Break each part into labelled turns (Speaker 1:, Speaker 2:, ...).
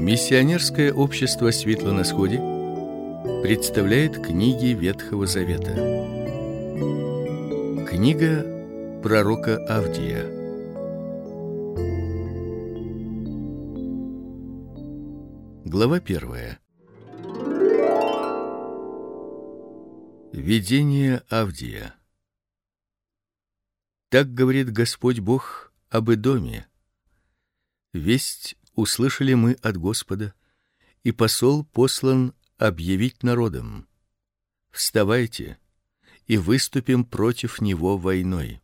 Speaker 1: Миссионерское общество Светло на сходе представляет книги Ветхого Завета. Книга пророка Авдия. Глава первая. Видение Авдия. Так говорит Господь Бог об Эдоме. Весть услышали мы от Господа, и посол послан объявить народам: Вставайте и выступим против него войной.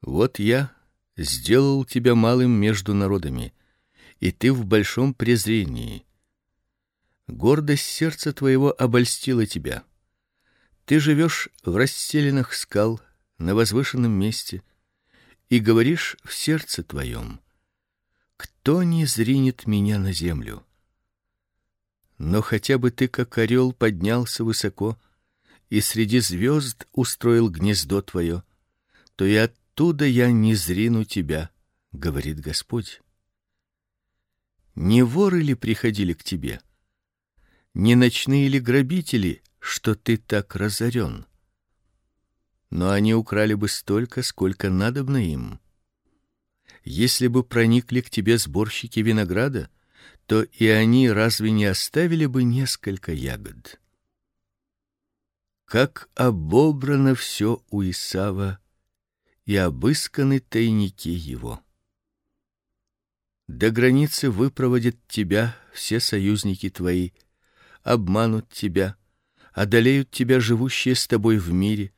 Speaker 1: Вот я сделал тебя малым между народами, и ты в большом презрении. Гордость сердца твоего обольстила тебя. Ты живешь в расселенных скал, на возвышенном месте, и говоришь в сердце твоем: кто не зринет меня на землю? Но хотя бы ты, как орел, поднялся высоко и среди звезд устроил гнездо твое, то и оттуда я не зрину тебя, говорит Господь. Не воры ли приходили к тебе? Не ночные ли грабители, что ты так разорен? Но они украли бы столько, сколько надобно им если бы проникли к тебе сборщики винограда, то и они разве не оставили бы несколько ягод? Как обобрано все у Исава и обысканы тайники его. До границы выпроводят тебя все союзники твои, обманут тебя, одолеют тебя живущие с тобой в мире,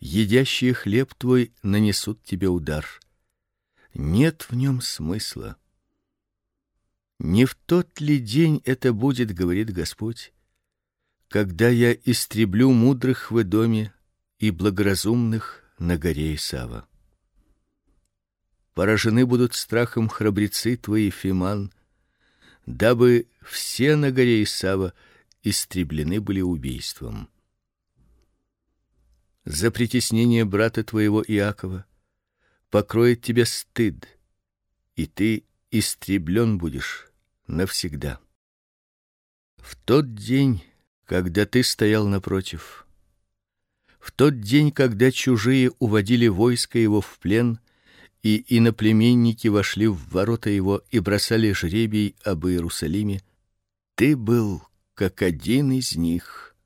Speaker 1: едящие хлеб твой нанесут тебе удар нет в нем смысла. Не в тот ли день это будет, говорит Господь, когда я истреблю мудрых в доме и благоразумных на горе Исава. Поражены будут страхом храбрецы твои, Фиман, дабы все на горе Исава истреблены были убийством. За притеснение брата твоего Иакова покроет тебя стыд, и ты истреблен будешь навсегда. В тот день, когда ты стоял напротив, в тот день, когда чужие уводили войско его в плен, и иноплеменники вошли в ворота его и бросали жребий об Иерусалиме, ты был как один из них.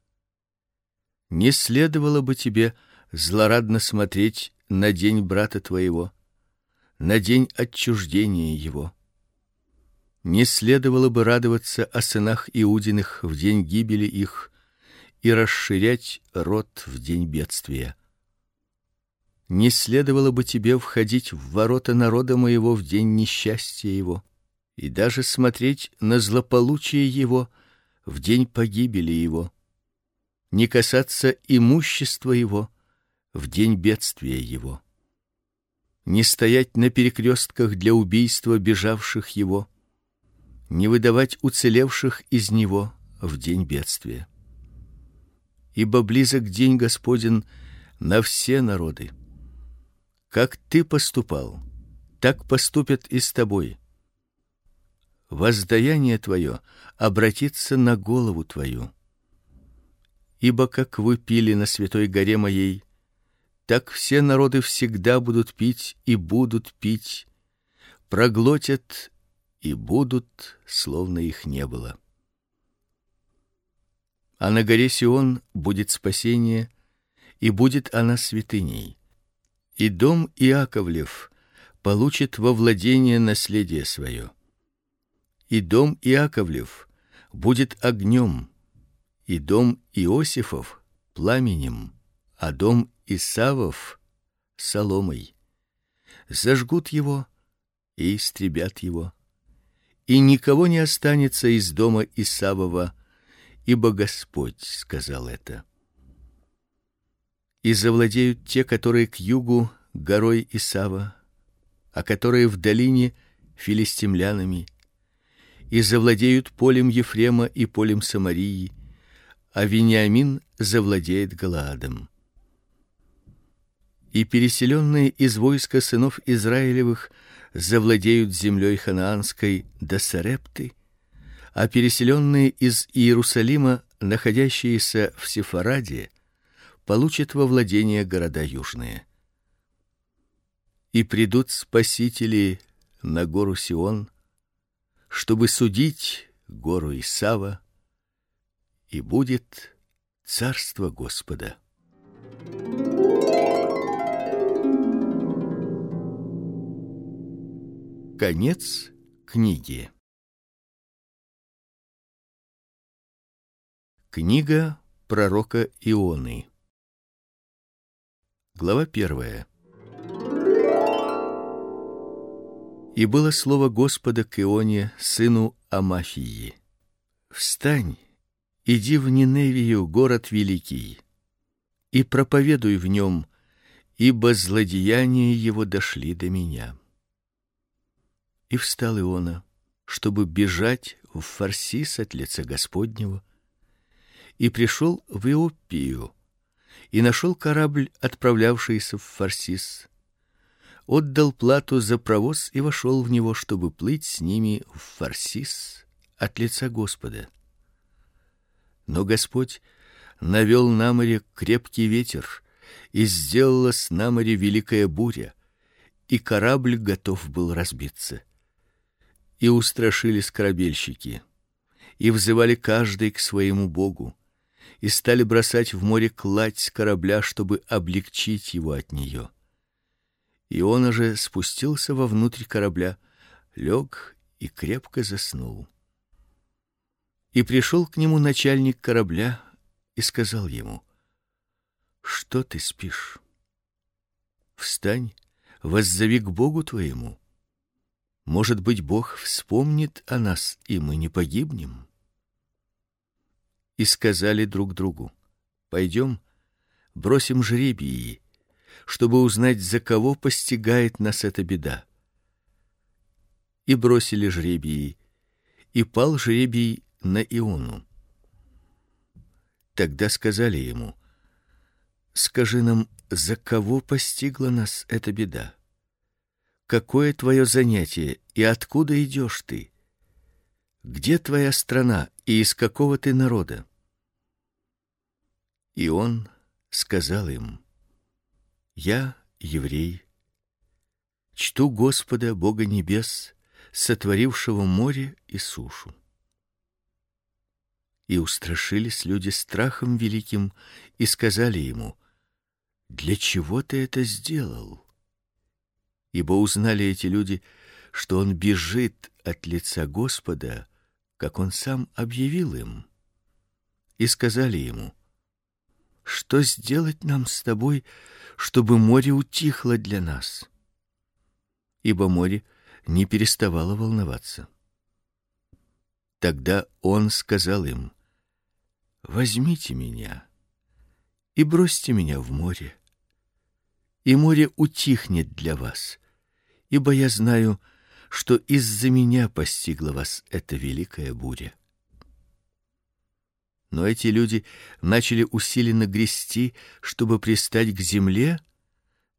Speaker 1: Не следовало бы тебе злорадно смотреть на день брата твоего, на день отчуждения его. Не следовало бы радоваться о сынах иудиных в день гибели их и расширять род в день бедствия. Не следовало бы тебе входить в ворота народа моего в день несчастья его и даже смотреть на злополучие его в день погибели его. Не касаться имущества его в день бедствия его. Не стоять на перекрестках для убийства бежавших его, не выдавать уцелевших из него в день бедствия. Ибо близок день Господень на все народы. Как ты поступал, так поступят и с тобой. Воздаяние твое обратится на голову твою. Ибо как вы пили на святой горе моей, так все народы всегда будут пить и будут пить, проглотят и будут, словно их не было. А на горе Сион будет спасение, и будет она святыней. И дом Иаковлев получит во владение наследие свое. И дом Иаковлев будет огнем, и дом Иосифов пламенем, а дом Исавов соломой. Зажгут его и истребят его. И никого не останется из дома Исавова, ибо Господь сказал это. И завладеют те, которые к югу горой Исава, а которые в долине филистимлянами, и завладеют полем Ефрема и полем Самарии, а Вениамин завладеет Галаадом и переселенные из войска сынов Израилевых завладеют землей ханаанской до Сарепты а переселенные из Иерусалима, находящиеся в Сефараде, получат во владение города южные. И придут спасители на гору Сион, чтобы судить гору Исава, и будет царство Господа. Конец книги. Книга пророка Ионы. Глава первая. И было слово Господа к Ионе, сыну Амафии. Встань, иди в Ниневию, город великий, и проповедуй в нем, ибо злодеяния его дошли до меня. И встал Иона, чтобы бежать в Фарсис от лица Господнего, и пришел в Иопию, и нашел корабль, отправлявшийся в Фарсис отдал плату за провоз и вошел в него, чтобы плыть с ними в Фарсис от лица Господа. Но Господь навел на море крепкий ветер, и сделалась на море великая буря, и корабль готов был разбиться. И устрашились корабельщики, и взывали каждый к своему богу, и стали бросать в море кладь с корабля, чтобы облегчить его от нее. И он уже спустился во внутрь корабля, лег и крепко заснул. И пришел к нему начальник корабля и сказал ему: "Что ты спишь? Встань, воззови к Богу твоему. Может быть, Бог вспомнит о нас, и мы не погибнем". И сказали друг другу: "Пойдем, бросим жребий чтобы узнать, за кого постигает нас эта беда. И бросили жребий, и пал жребий на Иону. Тогда сказали ему: Скажи нам, за кого постигла нас эта беда? Какое твое занятие и откуда идешь ты? Где твоя страна и из какого ты народа? И он сказал им: я еврей, чту Господа Бога небес, сотворившего море и сушу. И устрашились люди страхом великим и сказали ему: Для чего ты это сделал? Ибо узнали эти люди, что он бежит от лица Господа, как он сам объявил им. И сказали ему: Что сделать нам с тобой, чтобы море утихло для нас. Ибо море не переставало волноваться. Тогда он сказал им: Возьмите меня и бросьте меня в море, и море утихнет для вас, ибо я знаю, что из-за меня постигла вас эта великая буря. Но эти люди начали усиленно грести, чтобы пристать к земле,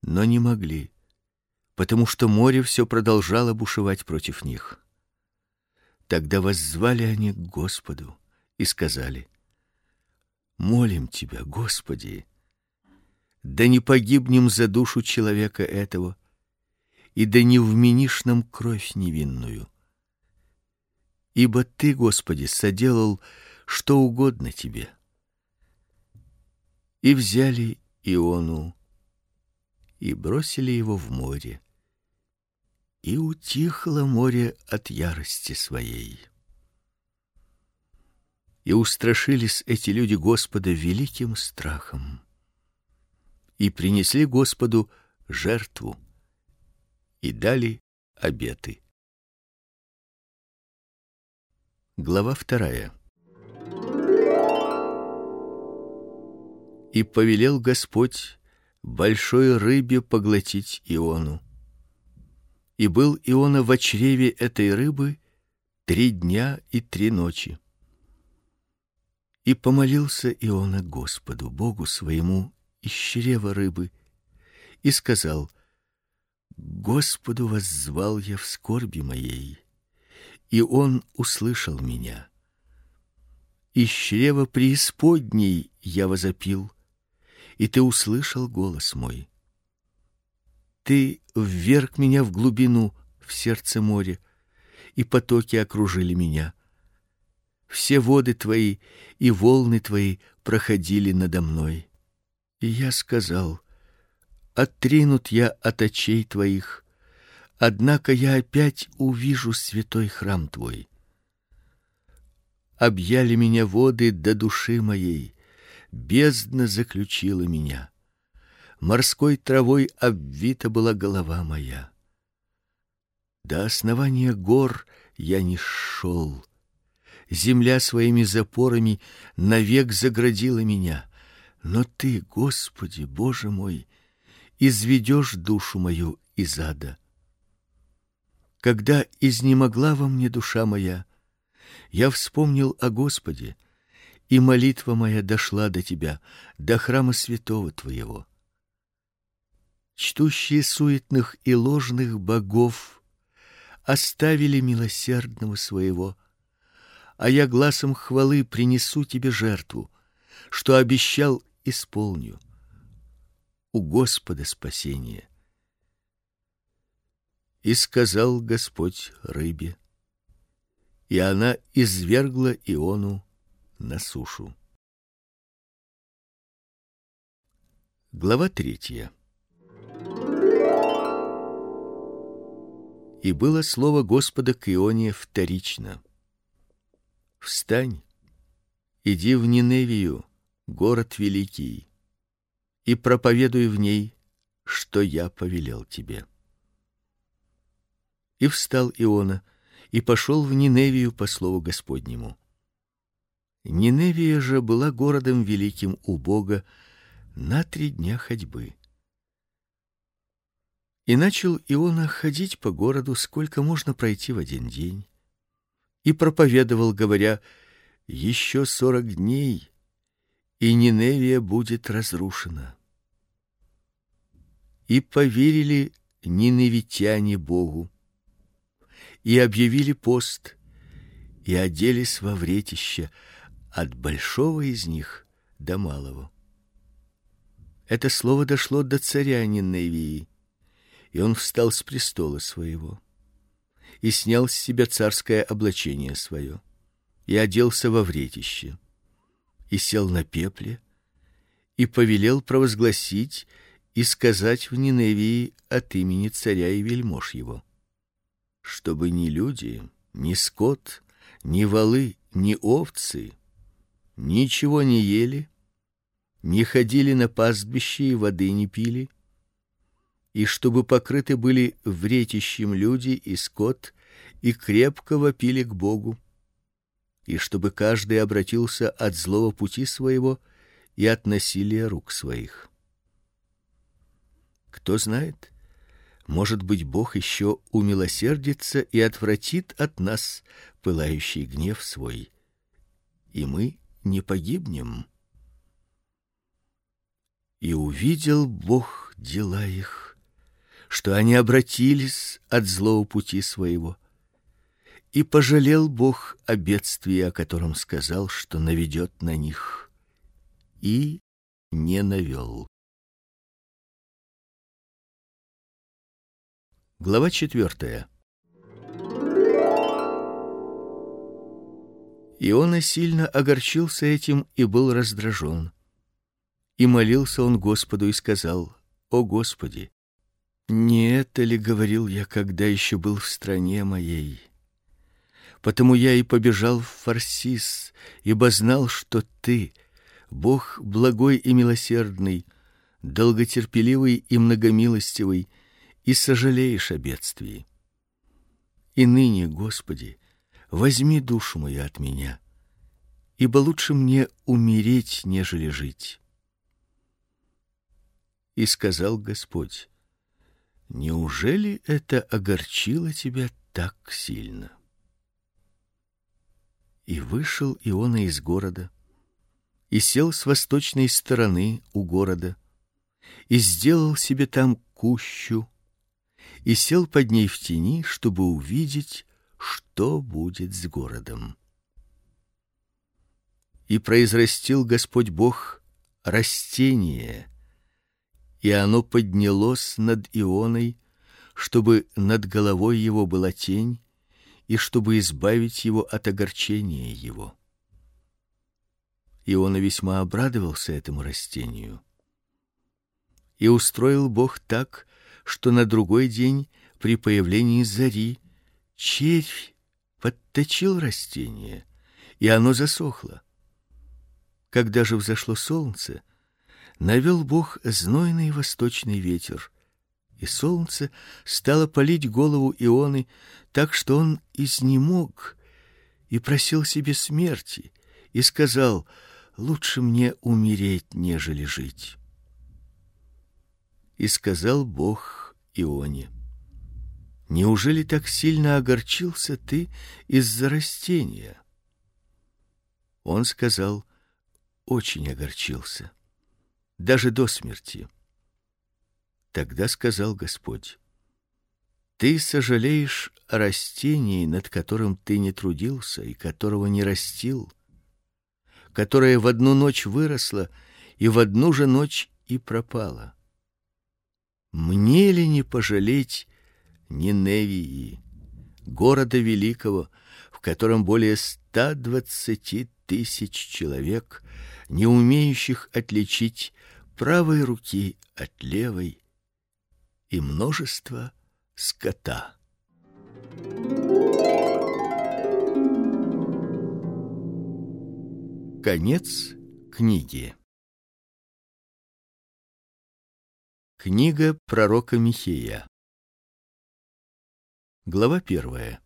Speaker 1: но не могли, потому что море все продолжало бушевать против них. Тогда воззвали они к Господу и сказали: Молим тебя, Господи, да не погибнем за душу человека этого, и да не вменишь нам кровь невинную. Ибо ты, Господи, соделал что угодно тебе. И взяли Иону и бросили его в море. И утихло море от ярости своей. И устрашились эти люди Господа великим страхом. И принесли Господу жертву и дали обеты. Глава вторая. И повелел Господь большой рыбе поглотить Иону. И был Иона в чреве этой рыбы три дня и три ночи. И помолился Иона Господу, Богу своему, из чрева рыбы, и сказал: Господу воззвал я в скорби моей, и он услышал меня из чрева преисподней я возопил, и ты услышал голос мой. Ты вверг меня в глубину, в сердце моря, и потоки окружили меня. Все воды твои и волны твои проходили надо мной. И я сказал: Отринут я от очей твоих, однако я опять увижу святой храм твой. Объяли меня воды до души моей, бездна заключила меня. Морской травой обвита была голова моя. До основания гор я не шел. Земля своими запорами навек заградила меня. Но ты, Господи, Боже мой, изведешь душу мою из ада. Когда изнемогла во мне душа моя, я вспомнил о Господе, и молитва моя дошла до тебя, до храма святого твоего. Чтущие суетных и ложных богов оставили милосердного своего, а я гласом хвалы принесу тебе жертву, что обещал, исполню. У Господа спасение. И сказал Господь рыбе, и она извергла Иону на сушу. Глава третья. И было слово Господа к Ионе вторично. Встань, иди в Ниневию, город великий, и проповедуй в ней, что я повелел тебе. И встал Иона и пошел в Ниневию по слову Господнему. Ниневия же была городом великим у Бога на три дня ходьбы. И начал Иона ходить по городу, сколько можно пройти в один день, и проповедовал, говоря: еще сорок дней, и Ниневия будет разрушена. И поверили ниневитяне Богу, и объявили пост, и оделись во вретище от большого из них до малого. Это слово дошло до царя Ниневии и он встал с престола своего и снял с себя царское облачение свое и оделся во вретище и сел на пепле и повелел провозгласить и сказать в Ниневии от имени царя и вельмож его, чтобы ни люди, ни скот, ни волы, ни овцы ничего не ели, не ходили на пастбище и воды не пили, и чтобы покрыты были вретищем люди и скот, и крепко вопили к Богу, и чтобы каждый обратился от злого пути своего и от насилия рук своих. Кто знает, может быть, Бог еще умилосердится и отвратит от нас пылающий гнев свой, и мы не погибнем. И увидел Бог дела их, что они обратились от злого пути своего. И пожалел Бог о бедствии, о котором сказал, что наведет на них, и не навел. Глава четвертая. Иона сильно огорчился этим и был раздражен. И молился он Господу и сказал: "О Господи, не это ли говорил я, когда еще был в стране моей? Потому я и побежал в Фарсис, ибо знал, что ты, Бог благой и милосердный, долготерпеливый и многомилостивый, и сожалеешь о бедствии. И ныне, Господи, возьми душу мою от меня, ибо лучше мне умереть, нежели жить. И сказал Господь: Неужели это огорчило тебя так сильно? И вышел Иона из города, и сел с восточной стороны у города, и сделал себе там кущу, и сел под ней в тени, чтобы увидеть, что будет с городом. И произрастил Господь Бог растение, и оно поднялось над Ионой, чтобы над головой его была тень, и чтобы избавить его от огорчения его. Иона весьма обрадовался этому растению. И устроил Бог так, что на другой день при появлении зари червь подточил растение, и оно засохло. Когда же взошло солнце, навел Бог знойный восточный ветер, и солнце стало палить голову Ионы, так что он изнемог и просил себе смерти, и сказал: "Лучше мне умереть, нежели жить". И сказал Бог Ионе: Неужели так сильно огорчился ты из-за растения? Он сказал: очень огорчился, даже до смерти. Тогда сказал Господь: Ты сожалеешь о растении, над которым ты не трудился и которого не растил, которое в одну ночь выросло и в одну же ночь и пропало. Мне ли не пожалеть Ниневии, города великого, в котором более ста двадцати тысяч человек, не умеющих отличить правой руки от левой, и множество скота. Конец книги. Книга пророка Михея. Глава первая.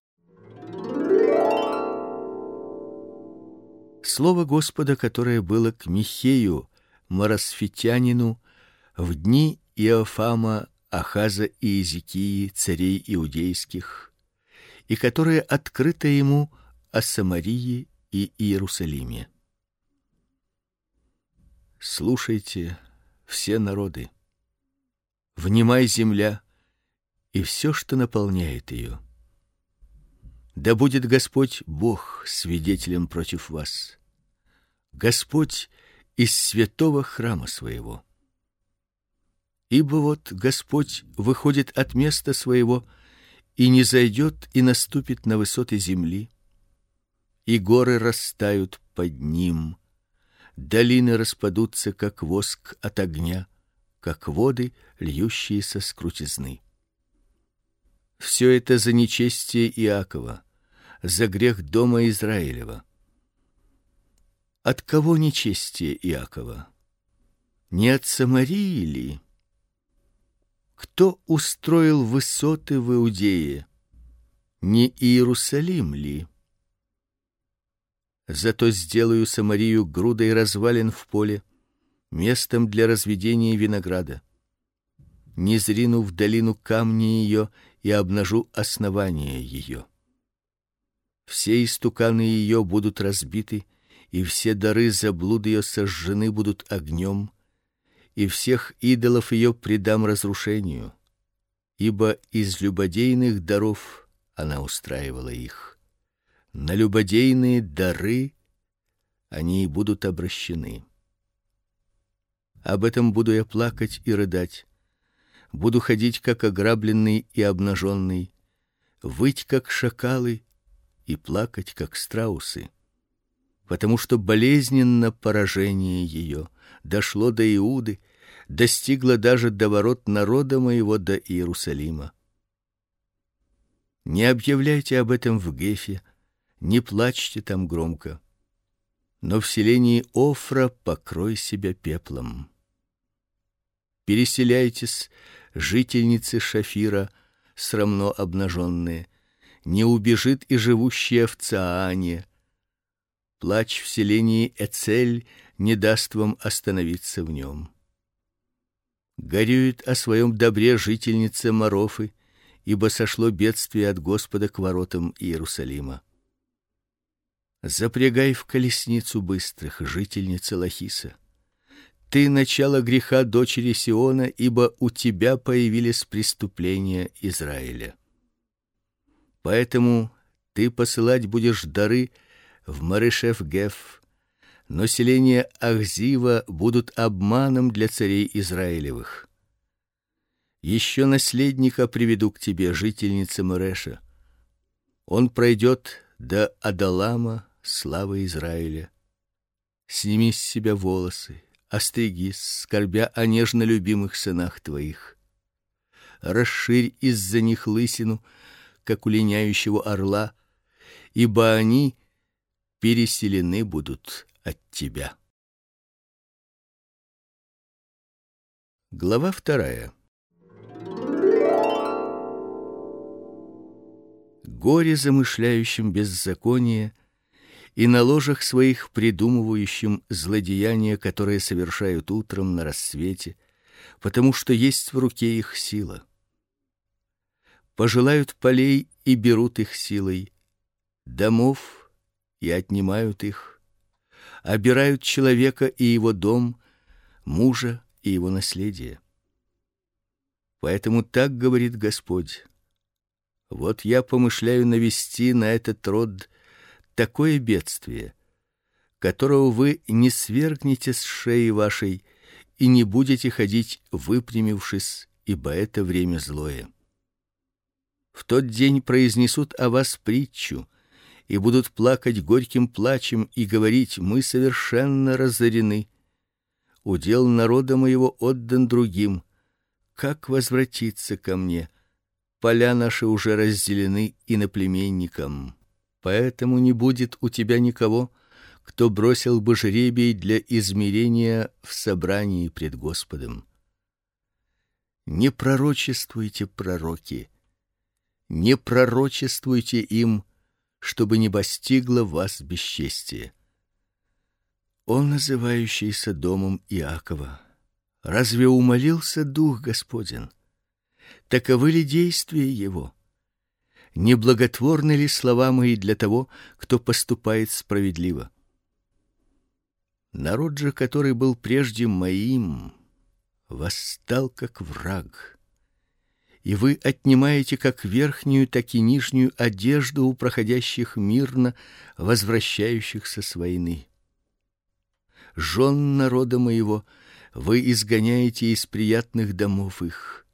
Speaker 1: Слово Господа, которое было к Михею, марасфитянину, в дни Иофама Ахаза и Иезекии, царей иудейских, и которое открыто ему о Самарии и Иерусалиме. Слушайте, все народы. Внимай, земля, и все, что наполняет ее. Да будет Господь Бог свидетелем против вас. Господь из святого храма своего. Ибо вот Господь выходит от места своего и не зайдет и наступит на высоты земли, и горы растают под ним, долины распадутся как воск от огня, как воды, льющиеся с крутизны. Все это за нечестие Иакова, за грех дома Израилева. От кого нечестие Иакова? Не от Самарии ли? Кто устроил высоты в Иудее? Не Иерусалим ли? Зато сделаю Самарию грудой развалин в поле, местом для разведения винограда. Не зрину в долину камни ее и обнажу основание ее. Все истуканы ее будут разбиты, и все дары заблуд ее сожжены будут огнем и всех идолов ее предам разрушению, ибо из любодейных даров она устраивала их. На любодейные дары они будут обращены. Об этом буду я плакать и рыдать. Буду ходить как ограбленный и обнаженный, выть как шакалы и плакать как страусы, потому что болезненно поражение ее дошло до Иуды, достигло даже до ворот народа моего до Иерусалима. Не объявляйте об этом в Гефе, не плачьте там громко, но в селении Офра покрой себя пеплом. Переселяйтесь, жительницы Шафира, срамно обнаженные, не убежит и живущая в Цаане. Плач в селении Эцель не даст вам остановиться в нем. Горюет о своем добре жительница Марофы, ибо сошло бедствие от Господа к воротам Иерусалима. Запрягай в колесницу быстрых, жительница Лахиса. Ты начало греха дочери Сиона, ибо у тебя появились преступления Израиля. Поэтому ты посылать будешь дары в Марышев-Геф, но селения Ахзива будут обманом для царей Израилевых. Еще наследника приведу к тебе, жительница Мореша. Он пройдет до Адалама, славы Израиля. Сними с себя волосы, остригись, скорбя о нежно любимых сынах твоих. Расширь из-за них лысину, как у линяющего орла, ибо они переселены будут от тебя. Глава вторая. Горе замышляющим беззаконие и на ложах своих придумывающим злодеяния, которые совершают утром на рассвете, потому что есть в руке их сила. Пожелают полей и берут их силой, домов и отнимают их, обирают человека и его дом, мужа и его наследие. Поэтому так говорит Господь: вот я помышляю навести на этот род такое бедствие, которого вы не свергнете с шеи вашей и не будете ходить выпрямившись, ибо это время злое. В тот день произнесут о вас притчу и будут плакать горьким плачем и говорить: мы совершенно разорены. Удел народа моего отдан другим. Как возвратиться ко мне? Поля наши уже разделены иноплеменникам. Поэтому не будет у тебя никого, кто бросил бы жребий для измерения в собрании пред Господом. Не пророчествуйте, пророки, не пророчествуйте им, чтобы не постигло вас бесчестие. Он, называющийся домом Иакова, разве умолился дух Господень? Таковы ли действия его? Не благотворны ли слова мои для того, кто поступает справедливо? Народ же, который был прежде моим, восстал как враг. И вы отнимаете как верхнюю, так и нижнюю одежду у проходящих мирно возвращающихся с войны. Жен народа моего вы изгоняете из приятных домов их.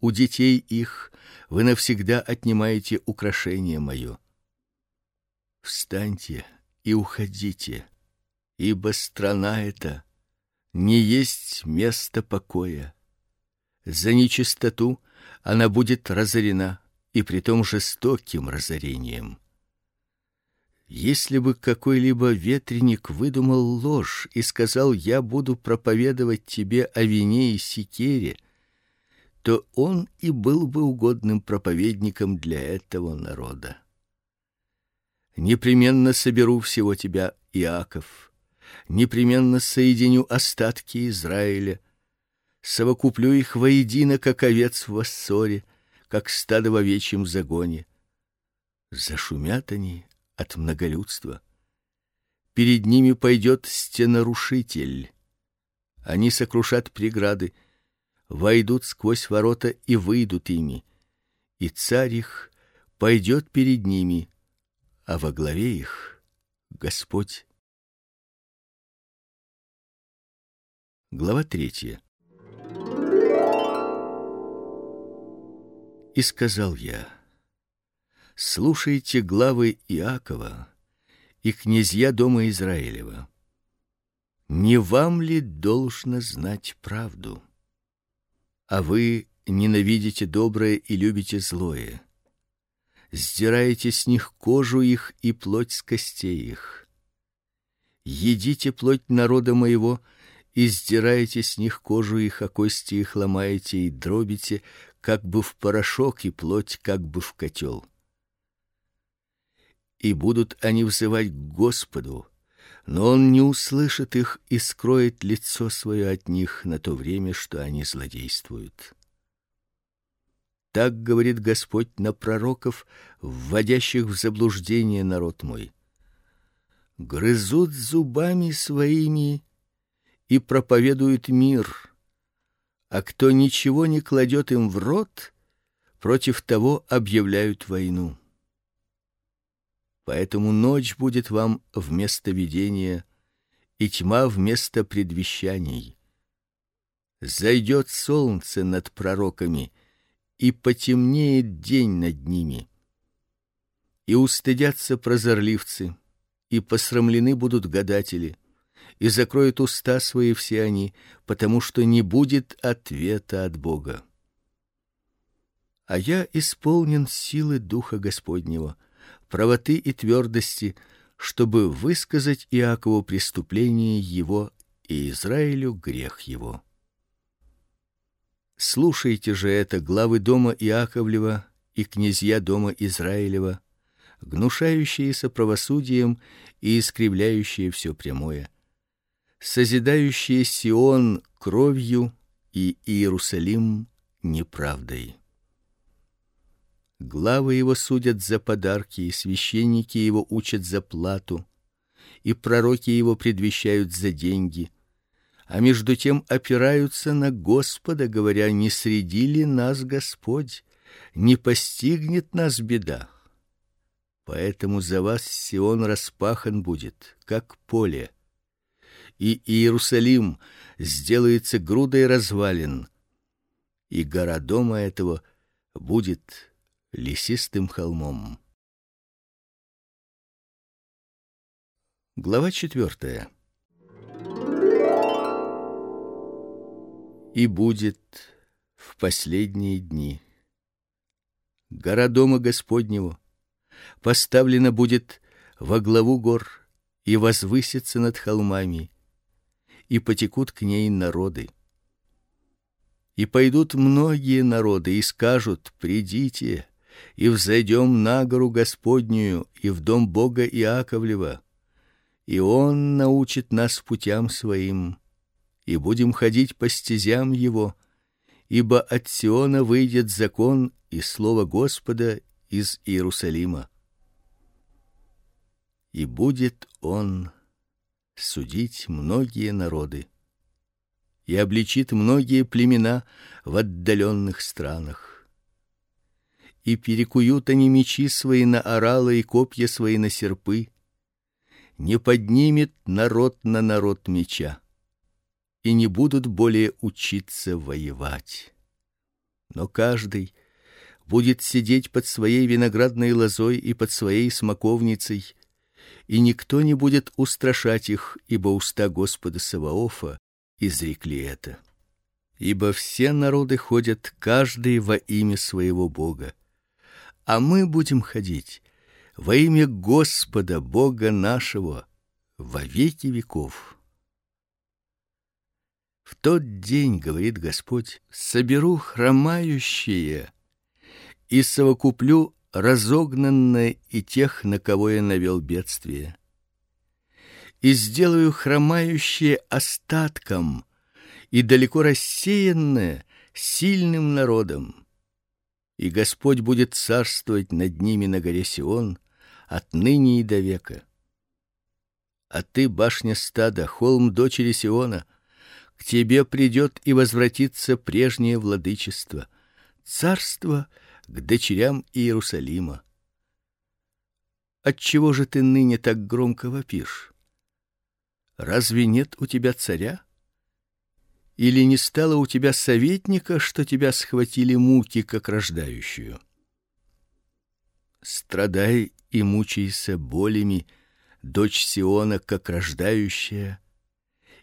Speaker 1: У детей их вы навсегда отнимаете украшение мое. Встаньте и уходите, ибо страна эта не есть место покоя. За нечистоту она будет разорена, и притом жестоким разорением. Если бы какой-либо ветреник выдумал ложь и сказал: "Я буду проповедовать тебе о вине и секере", то он и был бы угодным проповедником для этого народа. Непременно соберу всего тебя, Иаков, непременно соединю остатки Израиля, совокуплю их воедино, как овец в воссоре, как стадо в овечьем загоне. Зашумят они от многолюдства. Перед ними пойдет стенарушитель. Они сокрушат преграды, войдут сквозь ворота и выйдут ими, и царь их пойдет перед ними, а во главе их Господь. Глава третья. И сказал я: Слушайте главы Иакова и князья дома Израилева. Не вам ли должно знать правду? а вы ненавидите доброе и любите злое. Сдираете с них кожу их и плоть с костей их. Едите плоть народа моего и сдираете с них кожу их, а кости их ломаете и дробите, как бы в порошок и плоть, как бы в котел. И будут они взывать к Господу, но он не услышит их и скроет лицо свое от них на то время, что они злодействуют. Так говорит Господь на пророков, вводящих в заблуждение народ мой. Грызут зубами своими и проповедуют мир, а кто ничего не кладет им в рот, против того объявляют войну. Поэтому ночь будет вам вместо видения, и тьма вместо предвещаний. Зайдет солнце над пророками, и потемнеет день над ними. И устыдятся прозорливцы, и посрамлены будут гадатели, и закроют уста свои все они, потому что не будет ответа от Бога. А я исполнен силы духа Господнего, правоты и твердости, чтобы высказать Иакову преступление его и Израилю грех его. Слушайте же это главы дома Иаковлева и князья дома Израилева, гнушающиеся правосудием и искривляющие все прямое, созидающие Сион кровью и Иерусалим неправдой. Главы его судят за подарки, и священники его учат за плату, и пророки его предвещают за деньги а между тем опираются на Господа, говоря: не среди ли нас Господь, не постигнет нас беда. Поэтому за вас Сион распахан будет, как поле, и Иерусалим сделается грудой развалин, и гора дома этого будет лесистым холмом. Глава четвертая. и будет в последние дни. Гора дома Господнего поставлена будет во главу гор и возвысится над холмами, и потекут к ней народы. И пойдут многие народы и скажут: "Придите, и взойдем на гору Господнюю и в дом Бога Иаковлева, и он научит нас путям своим" и будем ходить по стезям его, ибо от Сиона выйдет закон и слово Господа из Иерусалима. И будет он судить многие народы и обличит многие племена в отдаленных странах. И перекуют они мечи свои на оралы и копья свои на серпы. Не поднимет народ на народ меча и не будут более учиться воевать. Но каждый будет сидеть под своей виноградной лозой и под своей смоковницей, и никто не будет устрашать их, ибо уста Господа Саваофа изрекли это. Ибо все народы ходят каждый во имя своего Бога, а мы будем ходить во имя Господа Бога нашего во веки веков. В тот день, говорит Господь, соберу хромающие и совокуплю разогнанные и тех, на кого я навел бедствие. И сделаю хромающие остатком и далеко рассеянное сильным народом. И Господь будет царствовать над ними на горе Сион отныне и до века. А ты, башня стада, холм дочери Сиона, к тебе придет и возвратится прежнее владычество, царство к дочерям Иерусалима. Отчего же ты ныне так громко вопишь? Разве нет у тебя царя? Или не стало у тебя советника, что тебя схватили муки как рождающую? Страдай и мучайся болями, дочь Сиона, как рождающая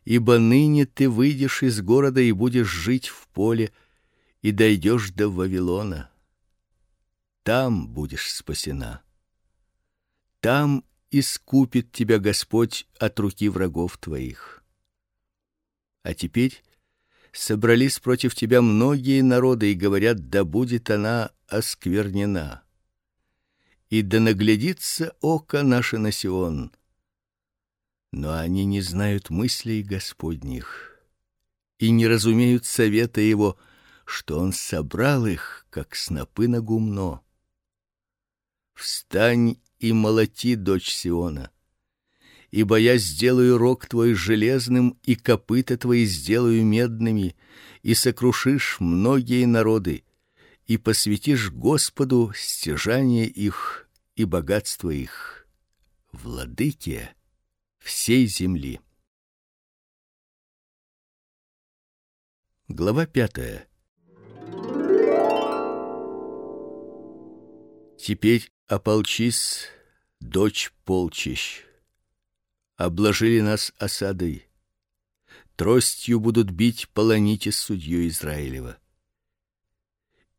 Speaker 1: ибо ныне ты выйдешь из города и будешь жить в поле и дойдешь до Вавилона. Там будешь спасена. Там искупит тебя Господь от руки врагов твоих. А теперь собрались против тебя многие народы и говорят: да будет она осквернена. И да наглядится око наше на Сион но они не знают мыслей Господних и не разумеют совета его, что он собрал их, как снопы на гумно. Встань и молоти, дочь Сиона. Ибо я сделаю рог твой железным и копыта твои сделаю медными, и сокрушишь многие народы, и посвятишь Господу стяжание их и богатство их, владыке всей земли. Глава пятая. Теперь ополчись, дочь полчищ. Обложили нас осадой. Тростью будут бить полоните судью Израилева.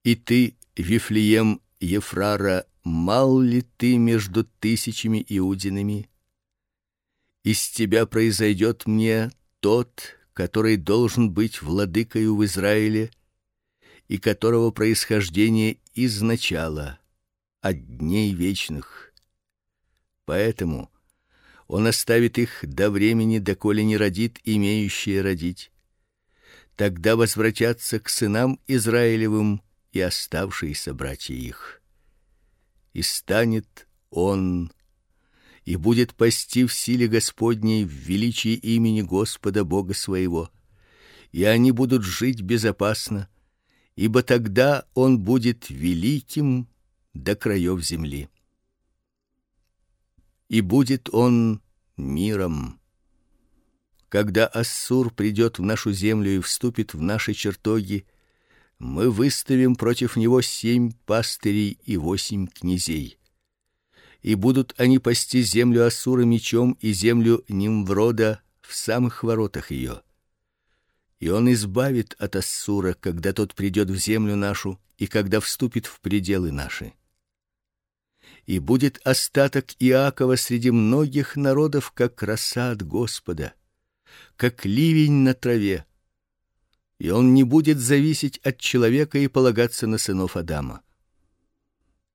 Speaker 1: И ты, Вифлеем Ефрара, мал ли ты между тысячами иудинами? Из тебя произойдет мне тот, который должен быть владыкою в Израиле и которого происхождение изначало от дней вечных. Поэтому он оставит их до времени, доколе не родит имеющие родить. Тогда возвратятся к сынам Израилевым и оставшиеся братья их. И станет он и будет пасти в силе Господней в величии имени Господа Бога своего. И они будут жить безопасно, ибо тогда он будет великим до краев земли. И будет он миром. Когда Ассур придет в нашу землю и вступит в наши чертоги, мы выставим против него семь пастырей и восемь князей. И будут они пасти землю Ассура мечом и землю Нимврода в самых воротах ее. И он избавит от Ассура, когда тот придет в землю нашу и когда вступит в пределы наши и будет остаток Иакова среди многих народов, как роса от Господа, как ливень на траве. И он не будет зависеть от человека и полагаться на сынов Адама.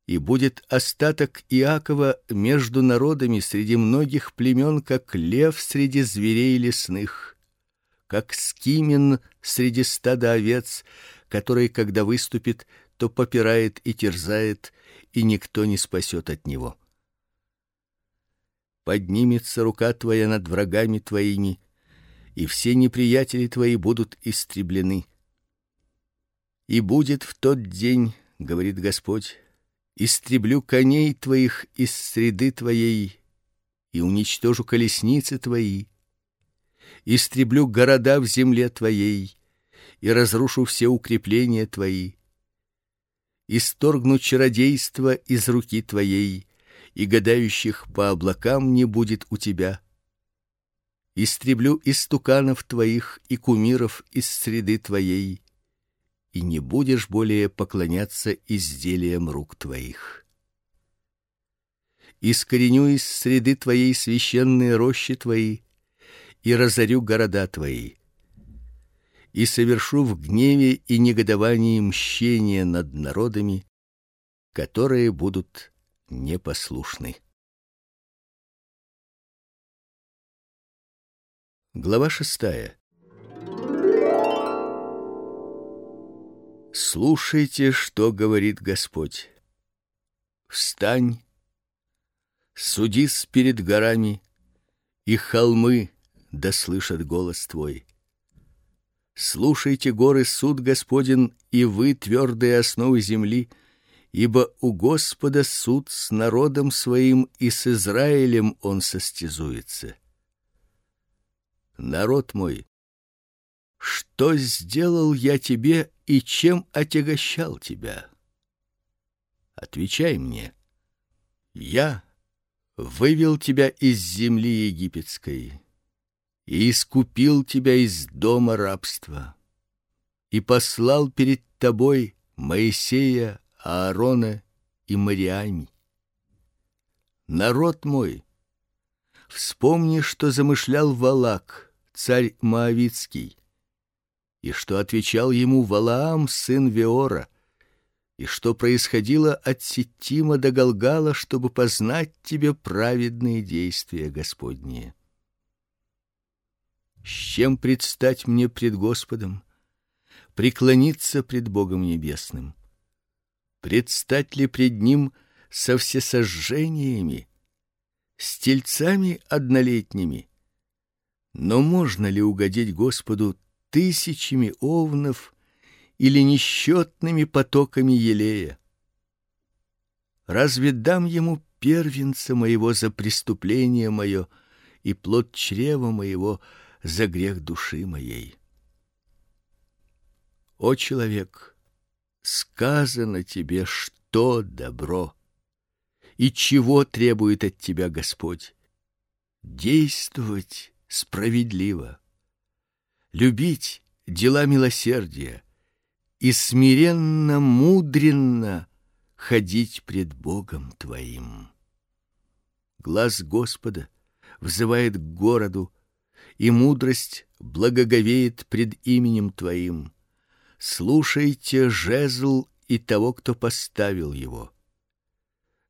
Speaker 1: И будет остаток Иакова между народами среди многих племен, как лев среди зверей лесных, как скимен среди стада овец, который, когда выступит, то попирает и терзает, и никто не спасет от него. Поднимется рука твоя над врагами твоими, и все неприятели твои будут истреблены. И будет в тот день, говорит Господь, истреблю коней твоих из среды твоей и уничтожу колесницы твои, истреблю города в земле твоей и разрушу все укрепления твои исторгну чародейство из руки твоей, и гадающих по облакам не будет у тебя. Истреблю истуканов твоих и кумиров из среды твоей, и не будешь более поклоняться изделиям рук твоих. Искореню из среды твоей священные рощи твои и разорю города твои и совершу в гневе и негодовании мщение над народами, которые будут непослушны. Глава шестая. Слушайте, что говорит Господь. Встань, судись перед горами, и холмы да слышат голос твой. Слушайте, горы, суд Господен, и вы твердые основы земли, ибо у Господа суд с народом своим и с Израилем он состязуется. Народ мой, что сделал я тебе и чем отягощал тебя? Отвечай мне. Я вывел тебя из земли египетской и искупил тебя из дома рабства, и послал перед тобой Моисея, Аарона и Мариами. Народ мой, вспомни, что замышлял Валак, царь Моавитский, и что отвечал ему Валаам, сын Веора, и что происходило от Ситтима до Галгала, чтобы познать тебе праведные действия Господние. С чем предстать мне пред Господом? Преклониться пред Богом небесным? Предстать ли пред ним со всесожжениями, с тельцами однолетними? Но можно ли угодить Господу тысячами овнов или несчетными потоками елея? Разве дам ему первенца моего за преступление мое и плод чрева моего за грех души моей. О человек, сказано тебе, что добро и чего требует от тебя Господь. Действовать справедливо, любить дела милосердия и смиренно, мудренно ходить пред Богом твоим. Глаз Господа взывает к городу, и мудрость благоговеет пред именем твоим. Слушайте жезл и того, кто поставил его.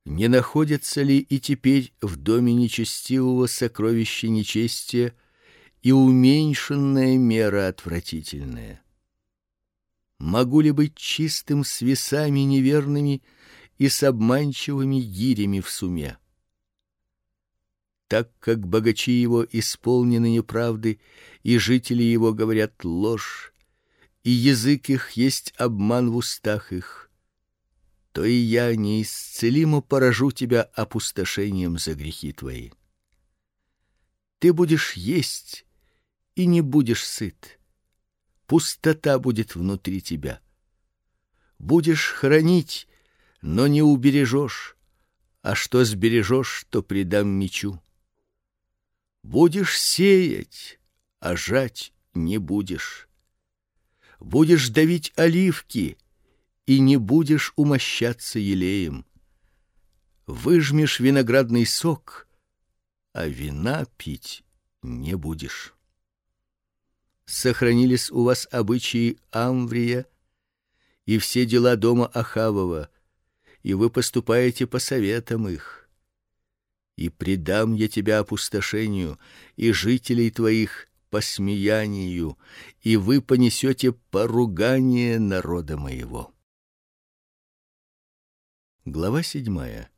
Speaker 1: Не находится ли и теперь в доме нечестивого сокровище нечестия и уменьшенная мера отвратительная? Могу ли быть чистым с весами неверными и с обманчивыми гирями в суме? Так как богачи его исполнены неправды, и жители его говорят ложь, и язык их есть обман в устах их, то и я неисцелимо поражу тебя опустошением за грехи твои. Ты будешь есть и не будешь сыт. Пустота будет внутри тебя. Будешь хранить, но не убережешь, а что сбережешь, то предам мечу. Будешь сеять, а жать не будешь. Будешь давить оливки и не будешь умощаться елеем. Выжмешь виноградный сок, а вина пить не будешь. Сохранились у вас обычаи Амврия и все дела дома Ахавова, и вы поступаете по советам их и предам я тебя опустошению и жителей твоих посмеянию, и вы понесете поругание народа моего. Глава седьмая.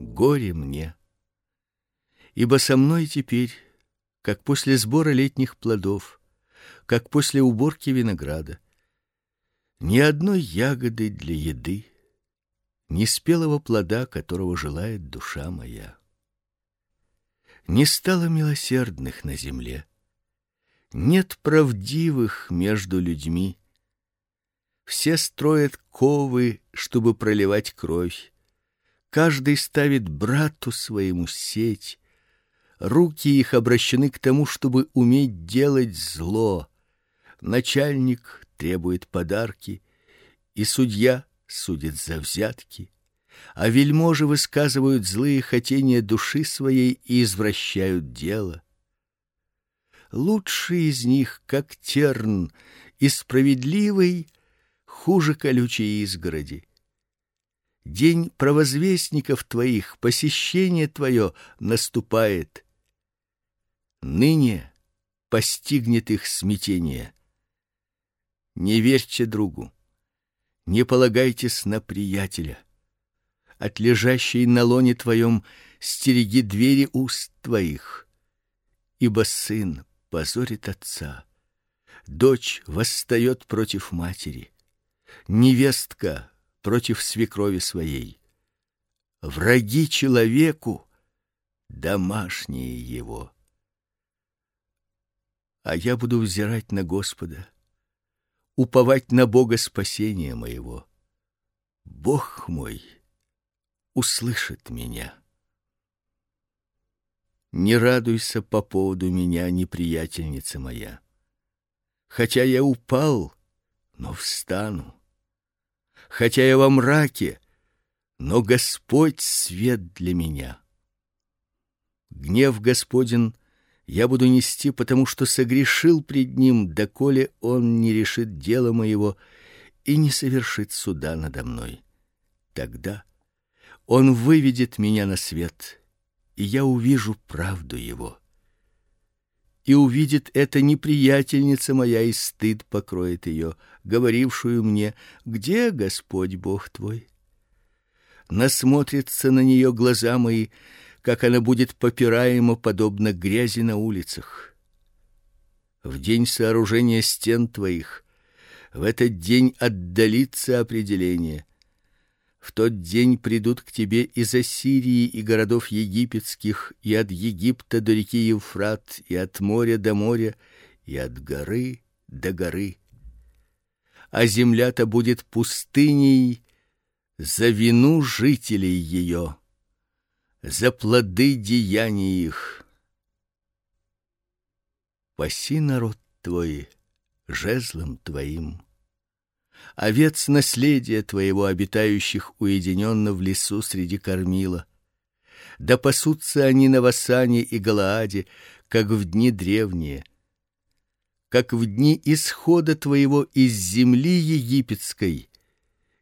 Speaker 1: Горе мне, ибо со мной теперь, как после сбора летних плодов, как после уборки винограда, ни одной ягоды для еды неспелого плода, которого желает душа моя. Не стало милосердных на земле, нет правдивых между людьми. Все строят ковы, чтобы проливать кровь. Каждый ставит брату своему сеть. Руки их обращены к тому, чтобы уметь делать зло. Начальник требует подарки, и судья судит за взятки, а вельможи высказывают злые хотения души своей и извращают дело. Лучший из них, как терн, и справедливый хуже колючей изгороди. День провозвестников твоих, посещение твое наступает. Ныне постигнет их смятение. Не верьте другу не полагайтесь на приятеля. От лежащей на лоне твоем стереги двери уст твоих, ибо сын позорит отца, дочь восстает против матери, невестка против свекрови своей. Враги человеку домашние его. А я буду взирать на Господа уповать на Бога спасения моего. Бог мой услышит меня. Не радуйся по поводу меня, неприятельница моя. Хотя я упал, но встану. Хотя я во мраке, но Господь свет для меня. Гнев Господень я буду нести, потому что согрешил пред ним, доколе он не решит дело моего и не совершит суда надо мной. Тогда он выведет меня на свет, и я увижу правду его. И увидит это неприятельница моя, и стыд покроет ее, говорившую мне: "Где Господь Бог твой?" Насмотрятся на нее глаза мои, как она будет попираема подобно грязи на улицах. В день сооружения стен твоих, в этот день отдалится определение. В тот день придут к тебе из Ассирии и городов египетских, и от Египта до реки Евфрат, и от моря до моря, и от горы до горы. А земля-то будет пустыней за вину жителей ее, за плоды деяний их. Паси народ твой жезлом твоим, овец наследия твоего, обитающих уединенно в лесу среди кормила. Да пасутся они на Васане и Галааде, как в дни древние, как в дни исхода твоего из земли египетской.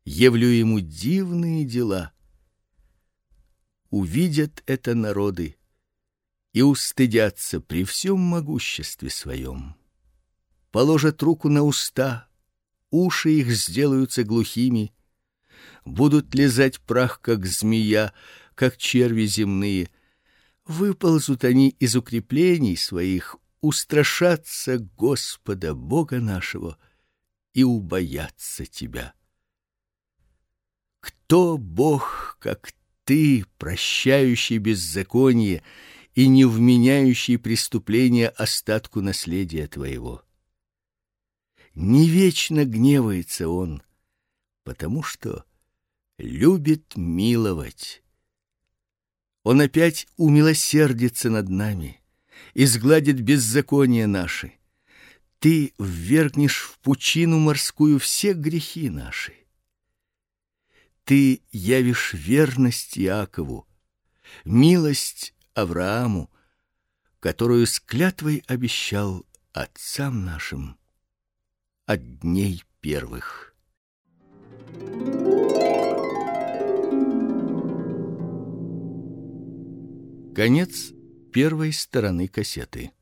Speaker 1: Явлю ему дивные дела. Увидят это народы и устыдятся при всем могуществе своем. Положат руку на уста, уши их сделаются глухими, будут лизать прах как змея, как черви земные. Выползут они из укреплений своих, устрашатся Господа Бога нашего и убоятся тебя. Кто Бог, как ты, прощающий беззаконие и не вменяющий преступления остатку наследия твоего? Не вечно гневается он, потому что любит миловать. Он опять умилосердится над нами, изгладит беззакония наши. Ты ввергнешь в пучину морскую все грехи наши. Ты явишь верность Иакову, милость Аврааму, которую с клятвой обещал отцам нашим от дней первых. Конец первой стороны кассеты.